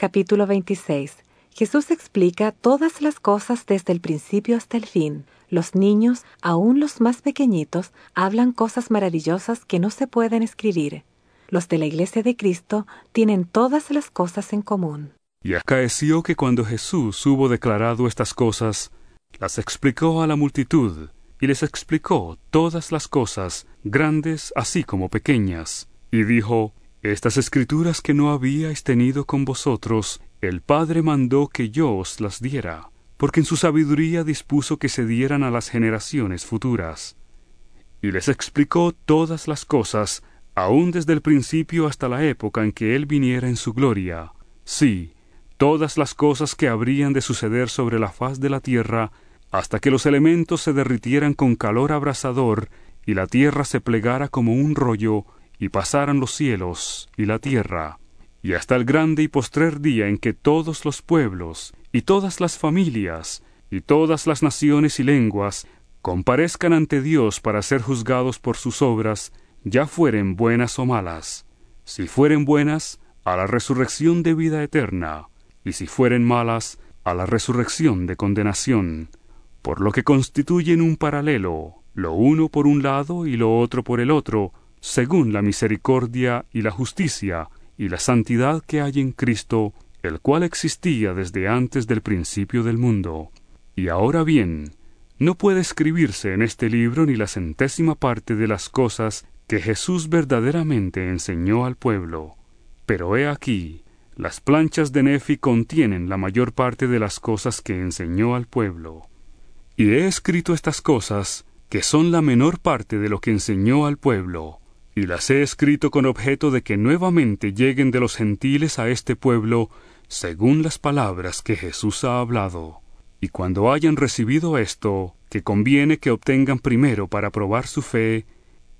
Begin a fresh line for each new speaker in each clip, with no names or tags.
Capítulo 26. Jesús explica todas las cosas desde el principio hasta el fin. Los niños, aun los más pequeñitos, hablan cosas maravillosas que no se pueden escribir. Los de la Iglesia de Cristo tienen todas las cosas en común.
Y acaeció que cuando Jesús hubo declarado estas cosas, las explicó a la multitud, y les explicó todas las cosas, grandes así como pequeñas, y dijo, Estas escrituras que no habíais tenido con vosotros, el Padre mandó que yo os las diera, porque en su sabiduría dispuso que se dieran a las generaciones futuras. Y les explicó todas las cosas, aun desde el principio hasta la época en que Él viniera en su gloria. Sí, todas las cosas que habrían de suceder sobre la faz de la tierra, hasta que los elementos se derritieran con calor abrasador, y la tierra se plegara como un rollo, y pasaran los cielos y la tierra, y hasta el grande y postrer día en que todos los pueblos, y todas las familias, y todas las naciones y lenguas, comparezcan ante Dios para ser juzgados por sus obras, ya fueren buenas o malas. Si fueren buenas, a la resurrección de vida eterna, y si fueren malas, a la resurrección de condenación, por lo que constituyen un paralelo, lo uno por un lado y lo otro por el otro, según la misericordia y la justicia y la santidad que hay en Cristo, el cual existía desde antes del principio del mundo. Y ahora bien, no puede escribirse en este libro ni la centésima parte de las cosas que Jesús verdaderamente enseñó al pueblo. Pero he aquí, las planchas de Nefi contienen la mayor parte de las cosas que enseñó al pueblo. Y he escrito estas cosas, que son la menor parte de lo que enseñó al pueblo, y las he escrito con objeto de que nuevamente lleguen de los gentiles a este pueblo, según las palabras que Jesús ha hablado. Y cuando hayan recibido esto, que conviene que obtengan primero para probar su fe,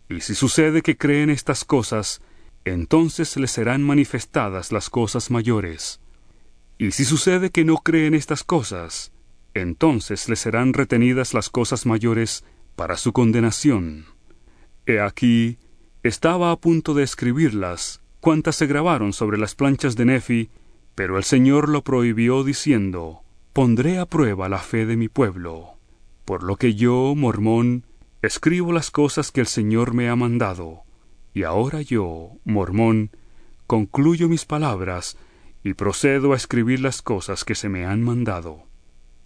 y si sucede que creen estas cosas, entonces les serán manifestadas las cosas mayores. Y si sucede que no creen estas cosas, entonces les serán retenidas las cosas mayores para su condenación. He aquí, estaba a punto de escribirlas, cuantas se grabaron sobre las planchas de Nefi, pero el Señor lo prohibió diciendo, Pondré a prueba la fe de mi pueblo. Por lo que yo, mormón, escribo las cosas que el Señor me ha mandado y ahora yo, mormón, concluyo mis palabras y procedo a escribir las cosas que se me han mandado.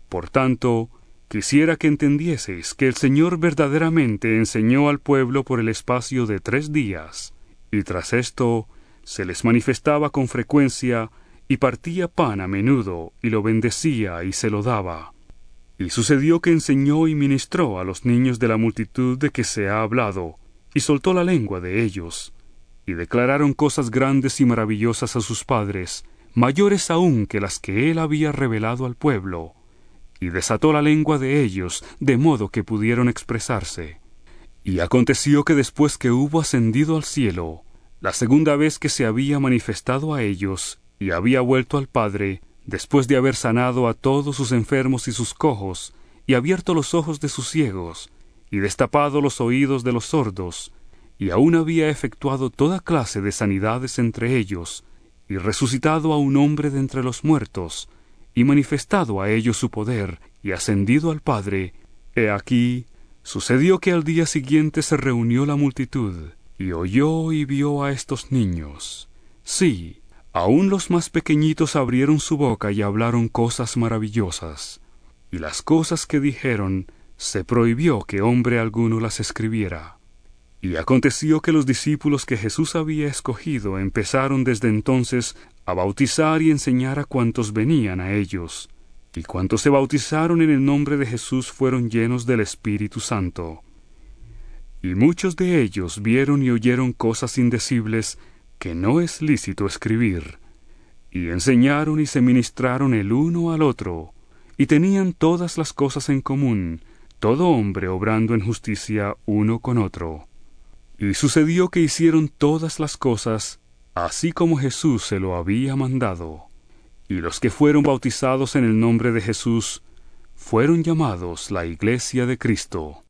Por tanto, quisiera que entendieseis que el Señor verdaderamente enseñó al pueblo por el espacio de tres días, y tras esto se les manifestaba con frecuencia y partía pan a menudo y lo bendecía y se lo daba. Y sucedió que enseñó y ministró a los niños de la multitud de que se ha hablado, y soltó la lengua de ellos, y declararon cosas grandes y maravillosas a sus padres, mayores aún que las que él había revelado al pueblo, y desató la lengua de ellos, de modo que pudieron expresarse. Y aconteció que después que hubo ascendido al cielo, la segunda vez que se había manifestado a ellos, y había vuelto al Padre, después de haber sanado a todos sus enfermos y sus cojos, y abierto los ojos de sus ciegos, y destapado los oídos de los sordos, y aún había efectuado toda clase de sanidades entre ellos, y resucitado a un hombre de entre los muertos, y manifestado a ellos su poder, y ascendido al Padre, he aquí, sucedió que al día siguiente se reunió la multitud, y oyó y vio a estos niños. Sí, aun los más pequeñitos abrieron su boca y hablaron cosas maravillosas, y las cosas que dijeron se prohibió que hombre alguno las escribiera. Y aconteció que los discípulos que Jesús había escogido empezaron desde entonces a bautizar y enseñar a cuantos venían a ellos. Y cuantos se bautizaron en el nombre de Jesús fueron llenos del Espíritu Santo. Y muchos de ellos vieron y oyeron cosas indecibles que no es lícito escribir. Y enseñaron y se ministraron el uno al otro, y tenían todas las cosas en común, todo hombre obrando en justicia uno con otro. Y sucedió que hicieron todas las cosas así como Jesús se lo había mandado. Y los que fueron bautizados en el nombre de Jesús fueron llamados la Iglesia de Cristo.